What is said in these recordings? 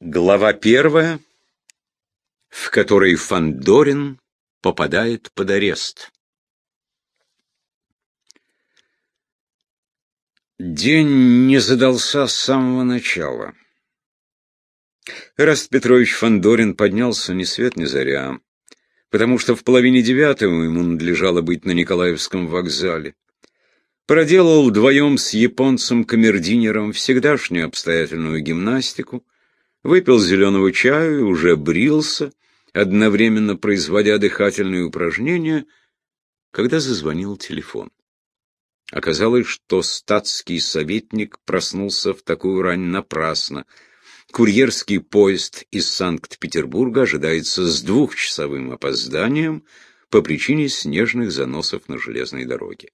Глава первая, в которой Фандорин попадает под арест. День не задался с самого начала. Раст Петрович Фандорин поднялся ни свет ни заря, потому что в половине девятого ему надлежало быть на Николаевском вокзале. Проделал вдвоем с японцем-камердинером всегдашнюю обстоятельную гимнастику, выпил зеленого чаю и уже брился, одновременно производя дыхательные упражнения, когда зазвонил телефон. Оказалось, что статский советник проснулся в такую рань напрасно. Курьерский поезд из Санкт-Петербурга ожидается с двухчасовым опозданием по причине снежных заносов на железной дороге.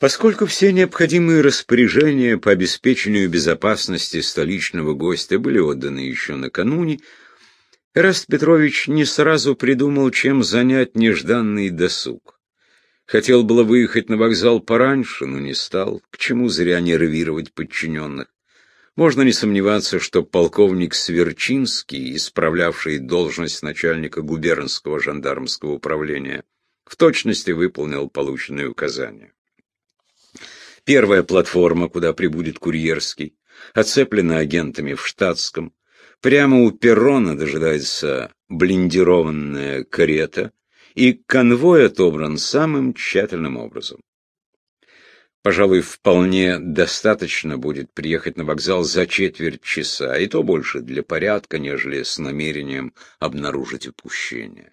Поскольку все необходимые распоряжения по обеспечению безопасности столичного гостя были отданы еще накануне, Эраст Петрович не сразу придумал, чем занять нежданный досуг. Хотел было выехать на вокзал пораньше, но не стал. К чему зря нервировать подчиненных? Можно не сомневаться, что полковник Сверчинский, исправлявший должность начальника губернского жандармского управления, в точности выполнил полученные указания. Первая платформа, куда прибудет курьерский, оцеплена агентами в штатском. Прямо у перрона дожидается блиндированная карета, и конвой отобран самым тщательным образом. Пожалуй, вполне достаточно будет приехать на вокзал за четверть часа, и то больше для порядка, нежели с намерением обнаружить упущение.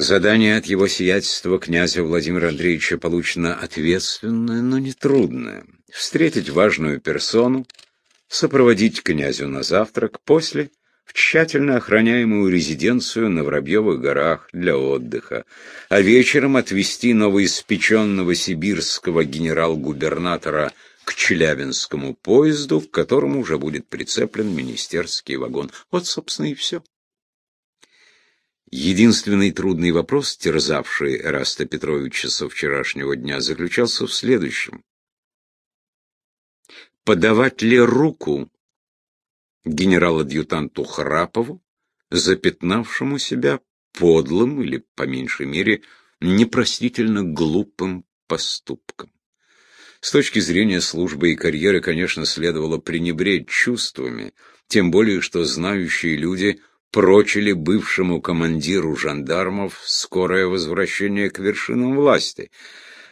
Задание от его сиятельства князя Владимира Андреевича получено ответственное, но не трудное. Встретить важную персону, сопроводить князю на завтрак, после в тщательно охраняемую резиденцию на Воробьевых горах для отдыха, а вечером отвезти новоиспеченного сибирского генерал-губернатора к Челябинскому поезду, к которому уже будет прицеплен министерский вагон. Вот, собственно, и все. Единственный трудный вопрос, терзавший Эраста Петровича со вчерашнего дня, заключался в следующем. Подавать ли руку генерал-адъютанту Храпову, запятнавшему себя подлым или, по меньшей мере, непростительно глупым поступком? С точки зрения службы и карьеры, конечно, следовало пренебречь чувствами, тем более, что знающие люди прочили бывшему командиру жандармов скорое возвращение к вершинам власти.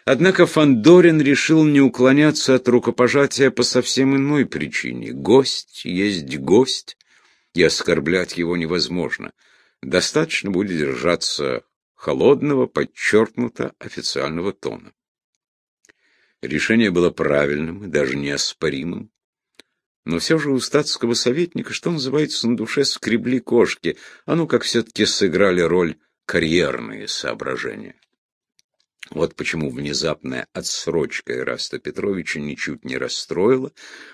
Однако Фандорин решил не уклоняться от рукопожатия по совсем иной причине. Гость есть гость, и оскорблять его невозможно. Достаточно будет держаться холодного, подчеркнуто официального тона. Решение было правильным и даже неоспоримым. Но все же у статского советника, что называется, на душе скребли кошки, а ну как все-таки сыграли роль карьерные соображения. Вот почему внезапная отсрочка Ираста Петровича ничуть не расстроила,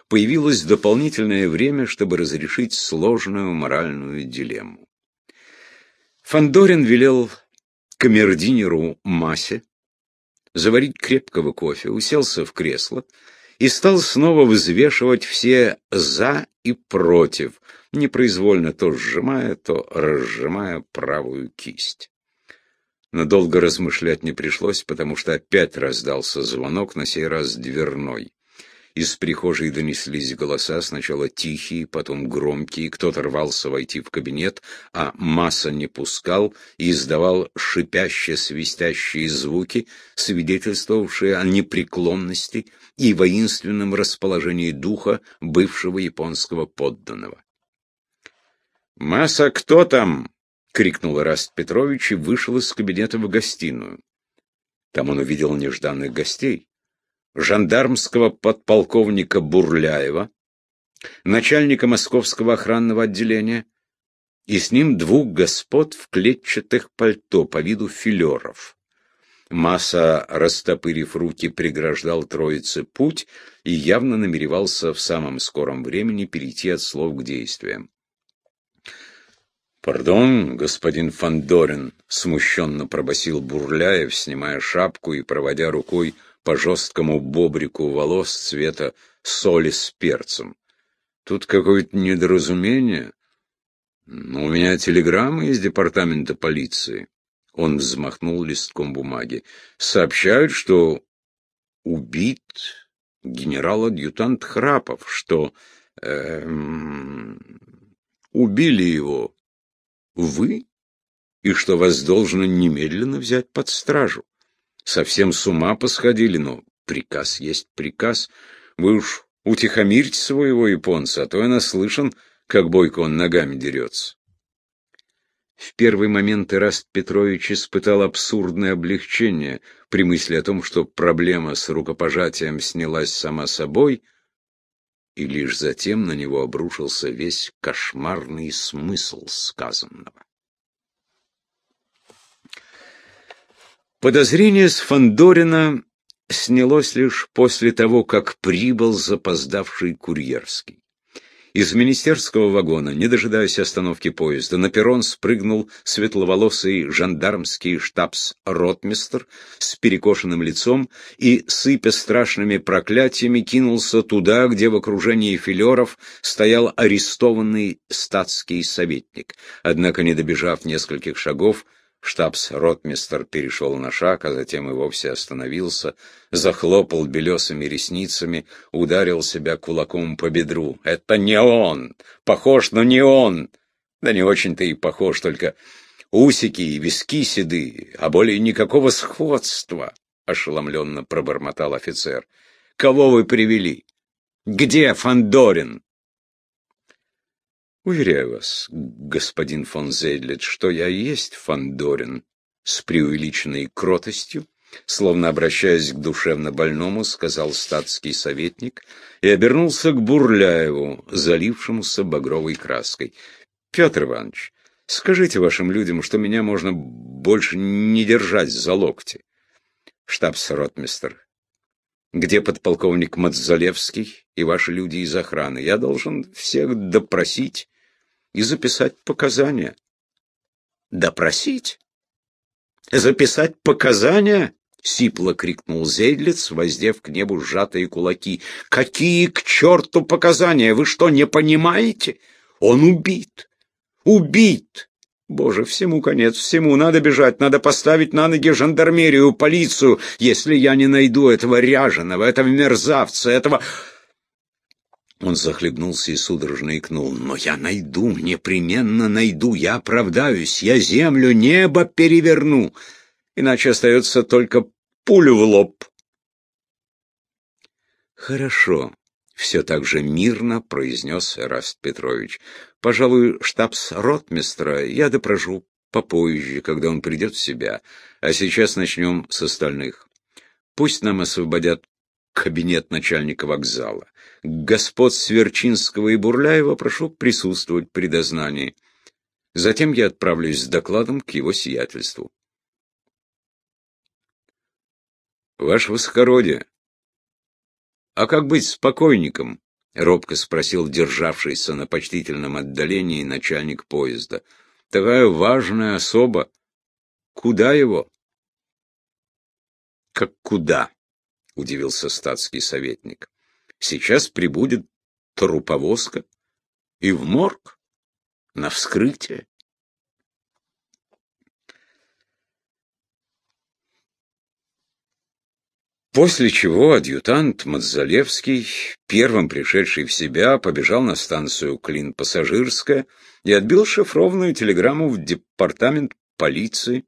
появилось дополнительное время, чтобы разрешить сложную моральную дилемму. Фандорин велел камердинеру Масе заварить крепкого кофе, уселся в кресло и стал снова взвешивать все «за» и «против», непроизвольно то сжимая, то разжимая правую кисть. Но долго размышлять не пришлось, потому что опять раздался звонок, на сей раз дверной. Из прихожей донеслись голоса, сначала тихие, потом громкие, кто-то рвался войти в кабинет, а масса не пускал и издавал шипяще-свистящие звуки, свидетельствовавшие о непреклонности и воинственном расположении духа бывшего японского подданного. «Масса, кто там?» — крикнул Раст Петрович и вышел из кабинета в гостиную. Там он увидел нежданных гостей жандармского подполковника Бурляева, начальника московского охранного отделения, и с ним двух господ в клетчатых пальто по виду филеров. Масса, растопырив руки, преграждал троице путь и явно намеревался в самом скором времени перейти от слов к действиям. «Пардон, господин Фандорин», — смущенно пробасил Бурляев, снимая шапку и проводя рукой по жесткому бобрику волос цвета соли с перцем. тут какое-то недоразумение. У меня телеграмма из департамента полиции. Он взмахнул листком бумаги. Сообщают, что убит генерал-адъютант Храпов, что э, убили его вы, и что вас должно немедленно взять под стражу. Совсем с ума посходили, но приказ есть приказ. Вы уж утихомирьте своего японца, а то я наслышан, как бойко он ногами дерется. В первый момент Ираст Петрович испытал абсурдное облегчение при мысли о том, что проблема с рукопожатием снялась сама собой, и лишь затем на него обрушился весь кошмарный смысл сказанного. Подозрение с Фандорина снялось лишь после того, как прибыл запоздавший курьерский. Из министерского вагона, не дожидаясь остановки поезда, на перрон спрыгнул светловолосый жандармский штабс-ротмистр с перекошенным лицом и, сыпя страшными проклятиями, кинулся туда, где в окружении филеров стоял арестованный статский советник. Однако, не добежав нескольких шагов, Штабс-ротмистер перешел на шаг, а затем и вовсе остановился, захлопал белесыми ресницами, ударил себя кулаком по бедру. «Это не он! Похож, но не он!» «Да не очень-то и похож, только усики и виски седые, а более никакого сходства!» — ошеломленно пробормотал офицер. «Кого вы привели? Где Фандорин?» Уверяю вас, господин фон Зейдлет, что я есть Фандорин, с преувеличенной кротостью, словно обращаясь к душевно больному, сказал статский советник и обернулся к Бурляеву, залившемуся багровой краской. Петр Иванович, скажите вашим людям, что меня можно больше не держать за локти. Штабс-ротмистер, где подполковник Мацзалевский и ваши люди из охраны? Я должен всех допросить и записать показания. Допросить? Записать показания? Сипло крикнул Зейдлиц, воздев к небу сжатые кулаки. «Какие к черту показания? Вы что, не понимаете? Он убит! Убит! Боже, всему конец, всему надо бежать, надо поставить на ноги жандармерию, полицию, если я не найду этого ряженого, этого мерзавца, этого...» Он захлебнулся и судорожно икнул. «Но я найду, непременно найду, я оправдаюсь, я землю, небо переверну, иначе остается только пулю в лоб». «Хорошо», — все так же мирно произнес Эраст Петрович. «Пожалуй, штабс-ротмистра я допрожу попозже, когда он придет в себя, а сейчас начнем с остальных. Пусть нам освободят кабинет начальника вокзала. Господ Сверчинского и Бурляева прошу присутствовать при дознании. Затем я отправлюсь с докладом к его сиятельству. Ваше Высокородие, а как быть с покойником? — робко спросил державшийся на почтительном отдалении начальник поезда. — Такая важная особа. Куда его? — Как куда? — удивился статский советник. «Сейчас прибудет труповозка и в морг на вскрытие». После чего адъютант Мадзалевский, первым пришедший в себя, побежал на станцию Клин-Пассажирская и отбил шифрованную телеграмму в департамент полиции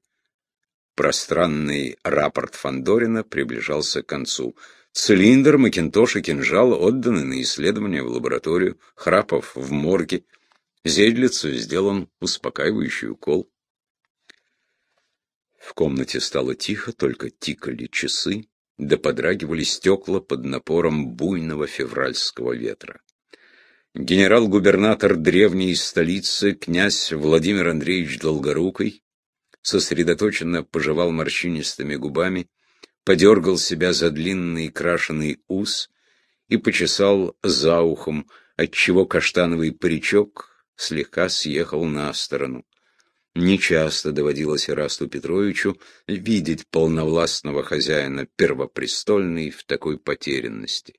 Пространный рапорт Фандорина приближался к концу. Цилиндр, макинтош и кинжал отданы на исследование в лабораторию, Храпов в морге. Зейдлицу сделан успокаивающий укол. В комнате стало тихо, только тикали часы, да подрагивали стекла под напором буйного февральского ветра. Генерал-губернатор древней столицы, князь Владимир Андреевич Долгорукий, сосредоточенно пожевал морщинистыми губами, подергал себя за длинный крашеный ус и почесал за ухом, отчего каштановый паричок слегка съехал на сторону. Нечасто доводилось Ирасту Петровичу видеть полновластного хозяина первопрестольной в такой потерянности.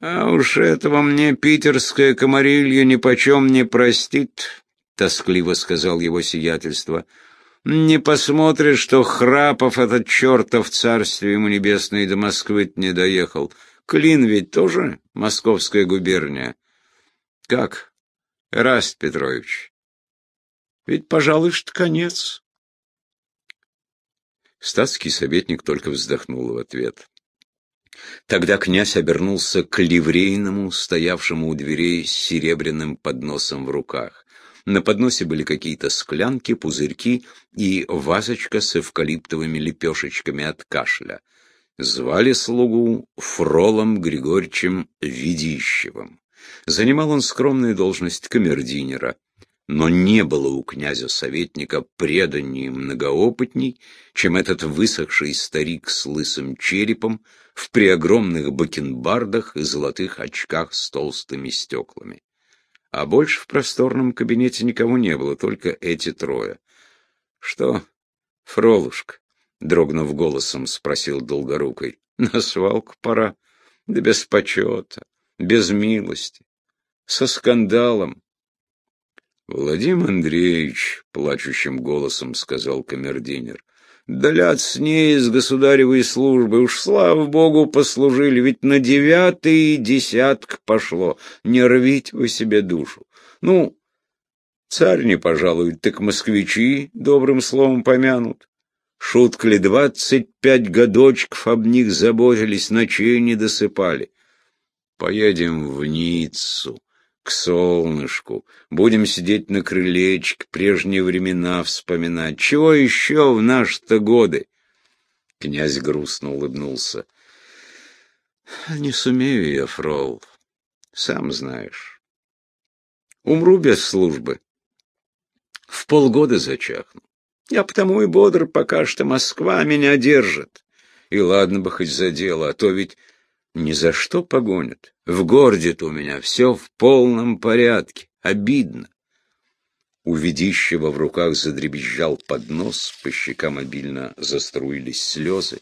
А уж этого мне питерское комарилье нипочем не простит, — тоскливо сказал его сиятельство. Не посмотришь, что Храпов этот чертов царствие ему небесное до Москвы не доехал. Клин ведь тоже московская губерния. Как, Раст Петрович? Ведь, пожалуй, что конец. Статский советник только вздохнул в ответ. Тогда князь обернулся к ливрейному, стоявшему у дверей с серебряным подносом в руках. На подносе были какие-то склянки, пузырьки и вазочка с эвкалиптовыми лепешечками от кашля. Звали слугу Фролом Григорьевичем Ведищевым. Занимал он скромную должность камердинера но не было у князя-советника преданней многоопытней, чем этот высохший старик с лысым черепом в преогромных бакенбардах и золотых очках с толстыми стеклами. А больше в просторном кабинете никого не было, только эти трое. — Что, Фролушка? — дрогнув голосом, спросил Долгорукой. — На свалку пора, да без почета, без милости, со скандалом. Владимир Андреевич, плачущим голосом сказал камердинер, да ляд с ней из государевой службы, уж слава богу послужили, ведь на девятый десяток пошло, не рвите вы себе душу. Ну, царь не пожалует, так москвичи добрым словом помянут. Шутка ли двадцать пять годочков об них заботились, ночей не досыпали. Поедем в Ниццу к солнышку, будем сидеть на крылечке, прежние времена вспоминать. Чего еще в наши-то годы? Князь грустно улыбнулся. Не сумею я, фрол, сам знаешь. Умру без службы. В полгода зачахну. Я потому и бодр, пока что Москва меня держит. И ладно бы хоть за дело, а то ведь ни за что погонят. В городе-то у меня все в полном порядке. Обидно. У ведищего в руках задребезжал поднос, по щекам обильно заструились слезы.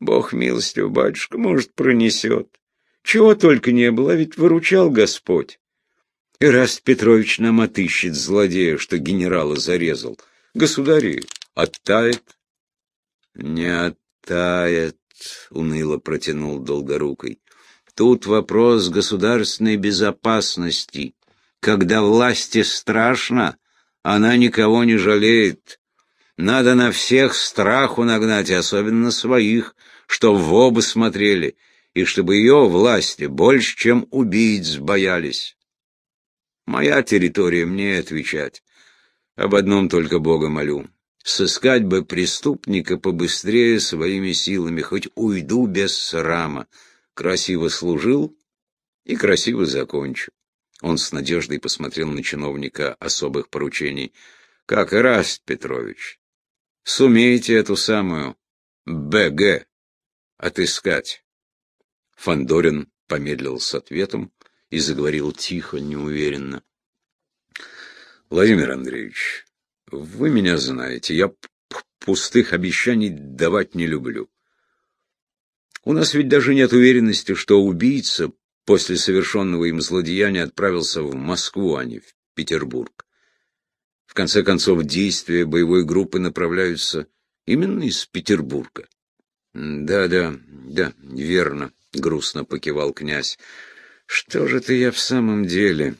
Бог милостив, батюшка, может, пронесет. Чего только не было, ведь выручал Господь. И раз Петрович нам отыщет злодея, что генерала зарезал, государи оттает? Не оттает. — уныло протянул Долгорукой. «Тут вопрос государственной безопасности. Когда власти страшно, она никого не жалеет. Надо на всех страху нагнать, особенно своих, что в оба смотрели, и чтобы ее власти больше, чем убийц, боялись. Моя территория, мне отвечать. Об одном только Бога молю. Сыскать бы преступника побыстрее своими силами, хоть уйду без срама. Красиво служил и красиво закончу. Он с надеждой посмотрел на чиновника особых поручений. Как Ираст Петрович, сумеете эту самую БГ отыскать? Фандорин помедлил с ответом и заговорил тихо, неуверенно. Владимир Андреевич, вы меня знаете, я пустых обещаний давать не люблю. У нас ведь даже нет уверенности, что убийца после совершенного им злодеяния отправился в Москву, а не в Петербург. В конце концов, действия боевой группы направляются именно из Петербурга. Да, да, да, верно, грустно покивал князь. Что же ты я в самом деле?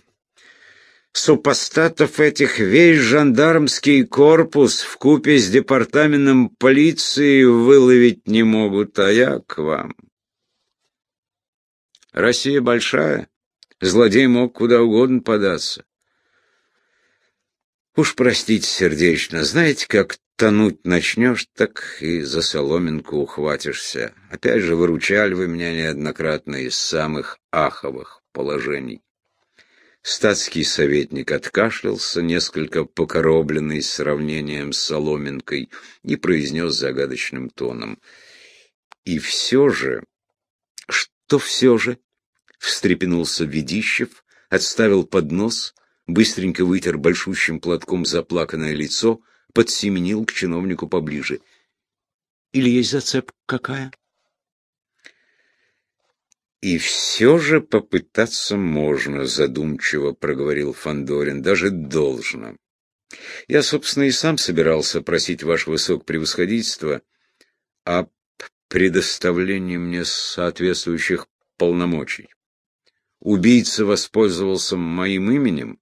Супостатов этих весь жандармский корпус в купе с департаментом полиции выловить не могут, а я к вам. Россия большая, злодей мог куда угодно податься. Уж простите сердечно, знаете, как тонуть начнешь, так и за соломинку ухватишься. Опять же, выручали вы меня неоднократно из самых аховых положений. Статский советник откашлялся, несколько покоробленный сравнением с соломинкой, и произнес загадочным тоном. «И все же...» «Что все же?» — встрепенулся Ведищев, отставил поднос, быстренько вытер большущим платком заплаканное лицо, подсеменил к чиновнику поближе. «Или есть зацепка какая?» И все же попытаться можно, задумчиво проговорил Фандорин, даже должно. Я, собственно, и сам собирался просить ваше высокопревосходительство о предоставлении мне соответствующих полномочий. Убийца воспользовался моим именем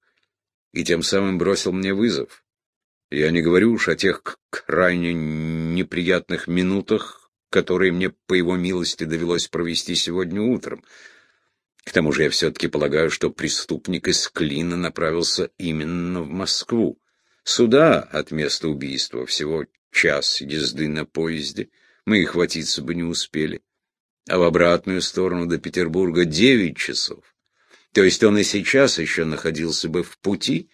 и тем самым бросил мне вызов. Я не говорю уж о тех крайне неприятных минутах, которые мне, по его милости, довелось провести сегодня утром. К тому же я все-таки полагаю, что преступник из Клина направился именно в Москву. Сюда от места убийства всего час езды на поезде, мы и хватиться бы не успели. А в обратную сторону до Петербурга девять часов. То есть он и сейчас еще находился бы в пути,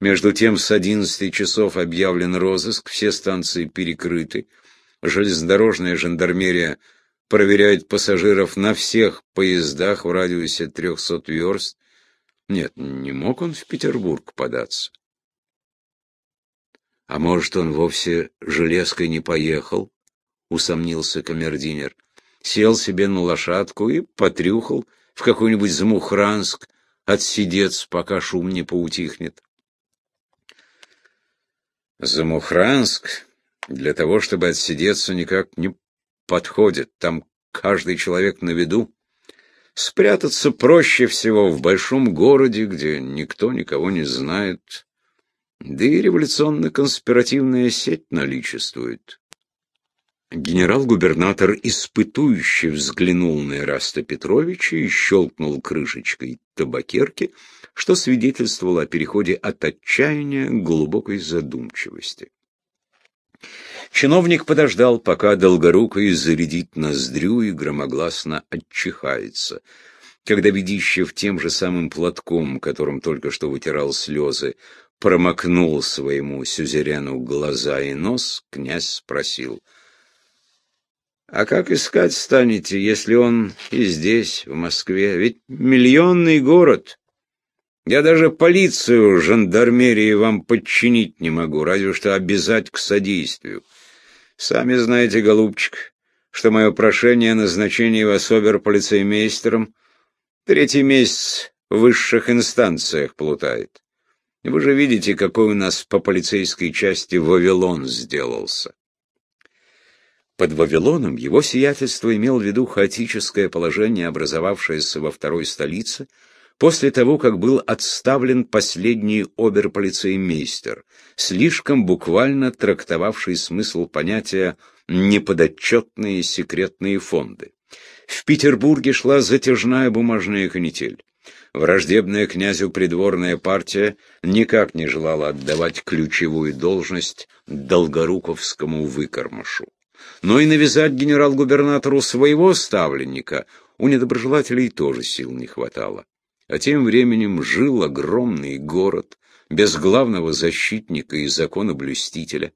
между тем с одиннадцати часов объявлен розыск, все станции перекрыты. Железнодорожная жандармерия проверяет пассажиров на всех поездах в радиусе трехсот верст. Нет, не мог он в Петербург податься. А может, он вовсе железкой не поехал? Усомнился камердинер. Сел себе на лошадку и потрюхал в какой-нибудь Замухранск, отсидец, пока шум не поутихнет. Замухранск для того, чтобы отсидеться, никак не подходит. Там каждый человек на виду. Спрятаться проще всего в большом городе, где никто никого не знает. Да и революционно-конспиративная сеть наличествует. Генерал-губернатор испытующе взглянул на Ираста Петровича и щелкнул крышечкой табакерки, что свидетельствовало о переходе от отчаяния к глубокой задумчивости. Чиновник подождал, пока Долгорукой зарядит ноздрю и громогласно отчихается. Когда Ведищев тем же самым платком, которым только что вытирал слезы, промокнул своему сюзерену глаза и нос, князь спросил — а как искать станете, если он и здесь, в Москве? Ведь миллионный город. Я даже полицию, жандармерии вам подчинить не могу, разве что обязать к содействию. Сами знаете, голубчик, что мое прошение о назначении вас оберполицеймейстером третий месяц в высших инстанциях плутает. Вы же видите, какой у нас по полицейской части Вавилон сделался. Под Вавилоном его сиятельство имел в виду хаотическое положение, образовавшееся во второй столице, после того, как был отставлен последний оберполицеймейстер, слишком буквально трактовавший смысл понятия «неподотчетные секретные фонды». В Петербурге шла затяжная бумажная канитель. Враждебная князю придворная партия никак не желала отдавать ключевую должность долгоруковскому выкормышу но и навязать генерал-губернатору своего ставленника у недоброжелателей тоже сил не хватало. А тем временем жил огромный город, без главного защитника и законоблюстителя.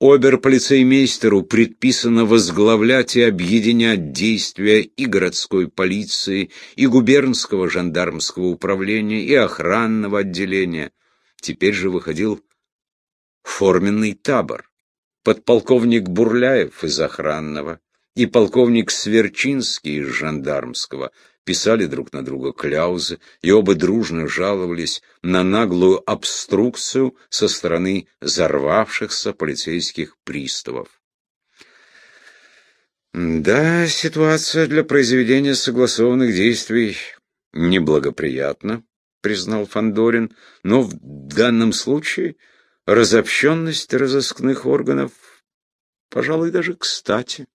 Обер-полицеймейстеру предписано возглавлять и объединять действия и городской полиции, и губернского жандармского управления, и охранного отделения. Теперь же выходил форменный табор подполковник Бурляев из охранного и полковник Сверчинский из жандармского писали друг на друга кляузы и оба дружно жаловались на наглую обструкцию со стороны взорвавшихся полицейских приставов. Да, ситуация для произведения согласованных действий неблагоприятна, признал Фандорин, но в данном случае разобщенность разыскных органов, пожалуй, даже кстати.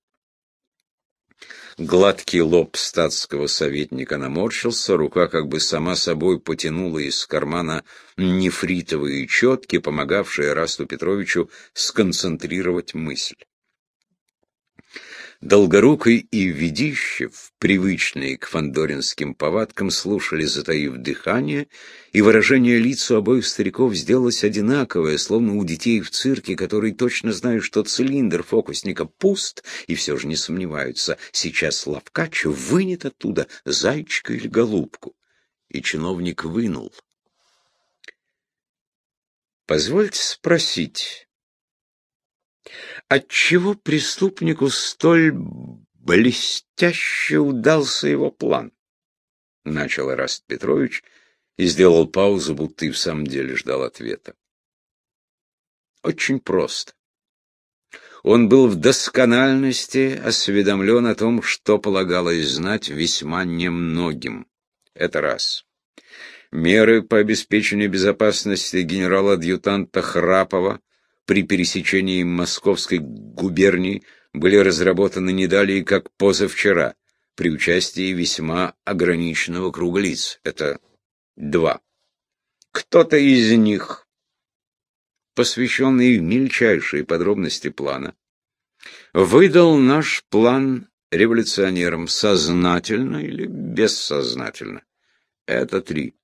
Гладкий лоб статского советника наморщился, рука как бы сама собой потянула из кармана нефритовые четки, помогавшие Расту Петровичу сконцентрировать мысль. Долгорукий и Ведищев, привычные к фандоринским повадкам, слушали, затаив дыхание, и выражение лиц у обоих стариков сделалось одинаковое, словно у детей в цирке, которые точно знают, что цилиндр фокусника пуст, и все же не сомневаются, сейчас Лавкач вынет оттуда зайчика или голубку. И чиновник вынул. «Позвольте спросить». Отчего преступнику столь блестяще удался его план, — начал Раст Петрович и сделал паузу, будто и в самом деле ждал ответа. Очень просто. Он был в доскональности осведомлен о том, что полагалось знать весьма немногим. Это раз. Меры по обеспечению безопасности генерала-адъютанта Храпова при пересечении Московской губернии были разработаны не далее, как позавчера, при участии весьма ограниченного круга лиц. Это два. Кто-то из них, посвященный в мельчайшие подробности плана, выдал наш план революционерам сознательно или бессознательно. Это три.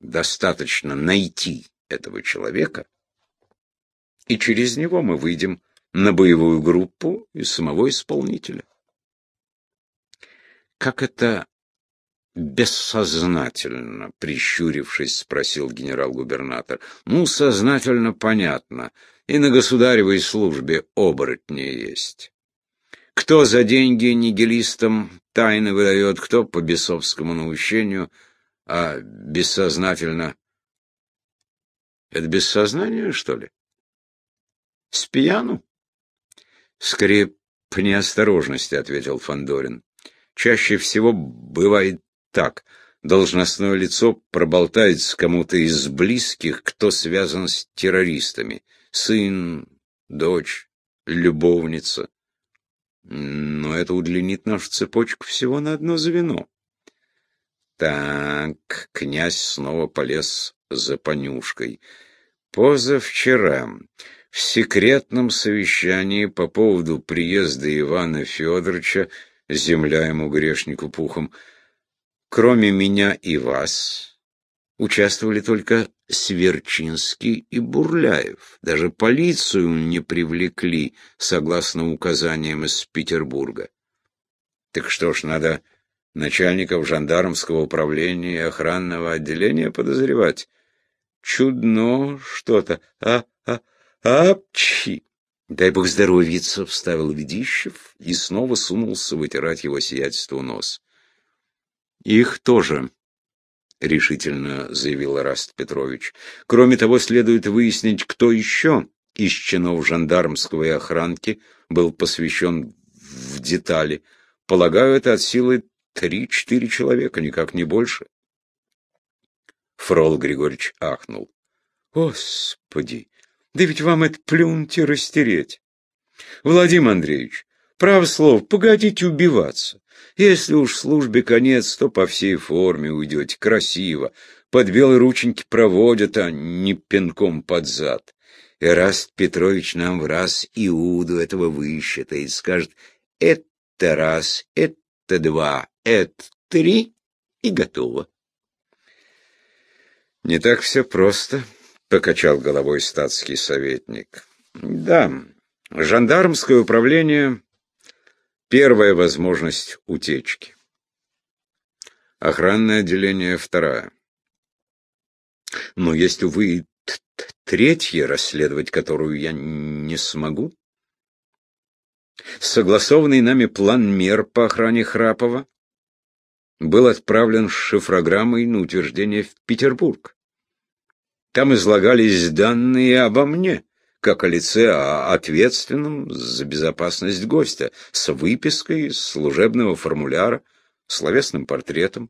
Достаточно найти этого человека, и через него мы выйдем на боевую группу и самого исполнителя. Как это бессознательно, прищурившись, спросил генерал-губернатор. Ну, сознательно понятно. И на государевой службе оборотни есть. Кто за деньги нигилистам тайны выдает, кто по бесовскому наущению, а бессознательно... Это бессознание, что ли? С пьяну? Скорее, по неосторожности, ответил Фандорин. Чаще всего бывает так. Должностное лицо проболтается кому-то из близких, кто связан с террористами. Сын, дочь, любовница. Но это удлинит нашу цепочку всего на одно звено. Так, князь снова полез за понюшкой. Позавчера в секретном совещании по поводу приезда Ивана Федоровича, земля ему грешнику пухом, кроме меня и вас, участвовали только Сверчинский и Бурляев. Даже полицию не привлекли, согласно указаниям из Петербурга. Так что ж, надо начальников жандармского управления и охранного отделения подозревать. Чудно что-то. А, а, апчи! Дай бог здоровьица, вставил Ведищев и снова сунулся вытирать его сиятельству нос. Их тоже, решительно заявил Раст Петрович. Кроме того, следует выяснить, кто еще из чинов жандармского и охранки был посвящен в детали. Полагаю, это от силы Три-четыре человека, никак не больше. Фрол Григорьевич ахнул. Господи, да ведь вам это плюнуть и растереть. Владимир Андреевич, право слово, погодите убиваться. Если уж службе конец, то по всей форме уйдете, красиво. Под белые рученьки проводят, а не пинком под зад. Эраст Петрович нам в раз Иуду этого высчитает, скажет, это раз, это два, это три и готово. Не так все просто, покачал головой статский советник. Да, жандармское управление — первая возможность утечки. Охранное отделение — вторая. Но есть, увы, третье, расследовать которую я не смогу. Согласованный нами план мер по охране Храпова был отправлен с шифрограммой на утверждение в Петербург. Там излагались данные обо мне, как о лице ответственном за безопасность гостя, с выпиской служебного формуляра, словесным портретом,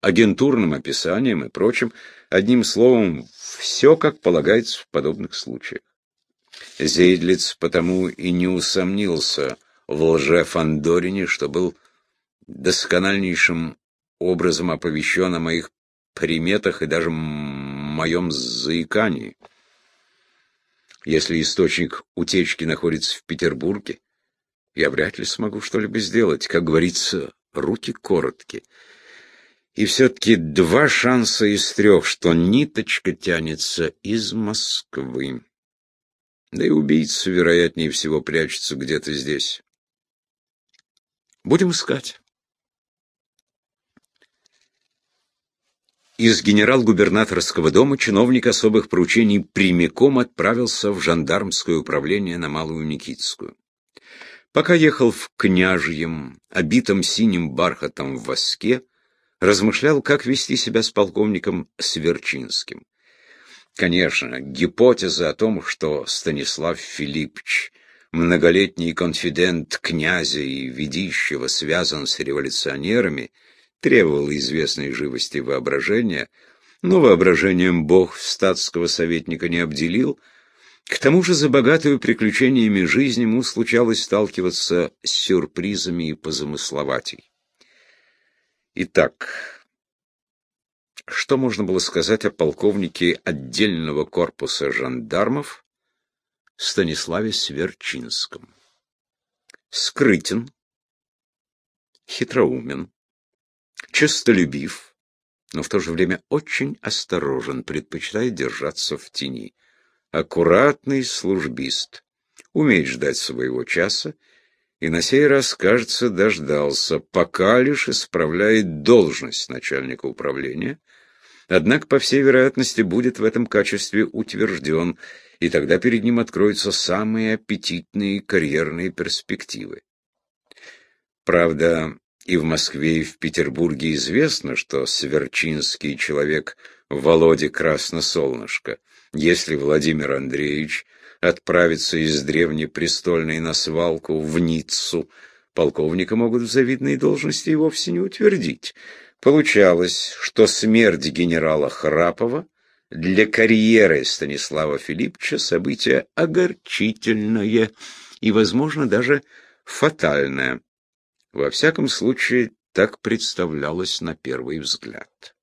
агентурным описанием и прочим, одним словом, все как полагается в подобных случаях. Зейдлиц потому и не усомнился в лже Фандорине, что был доскональнейшим образом оповещен о моих приметах и даже моем заикании. Если источник утечки находится в Петербурге, я вряд ли смогу что-либо сделать. Как говорится, руки короткие. И все-таки два шанса из трех, что ниточка тянется из Москвы. Да и убийца, вероятнее всего, прячется где-то здесь. Будем искать. Из генерал-губернаторского дома чиновник особых поручений прямиком отправился в жандармское управление на Малую Никитскую. Пока ехал в княжьем, обитом синим бархатом в воске, размышлял, как вести себя с полковником Сверчинским. Конечно, гипотеза о том, что Станислав Филиппович, многолетний конфидент князя и ведищего, связан с революционерами, требовала известной живости воображения, но воображением бог статского советника не обделил. К тому же за богатую приключениями жизни ему случалось сталкиваться с сюрпризами и позамысловатей. Итак, что можно было сказать о полковнике отдельного корпуса жандармов Станиславе Сверчинском? Скрытен, хитроумен, честолюбив, но в то же время очень осторожен, предпочитает держаться в тени. Аккуратный службист, умеет ждать своего часа, и на сей раз, кажется, дождался, пока лишь исправляет должность начальника управления, однако, по всей вероятности, будет в этом качестве утвержден, и тогда перед ним откроются самые аппетитные карьерные перспективы. Правда, и в Москве, и в Петербурге известно, что Сверчинский человек Володя Красносолнышко. Если Владимир Андреевич отправится из древней престольной на свалку в Ниццу, полковника могут в завидной должности и вовсе не утвердить. Получалось, что смерть генерала Храпова для карьеры Станислава Филипповича событие огорчительное и, возможно, даже фатальное. Во всяком случае, так представлялось на первый взгляд.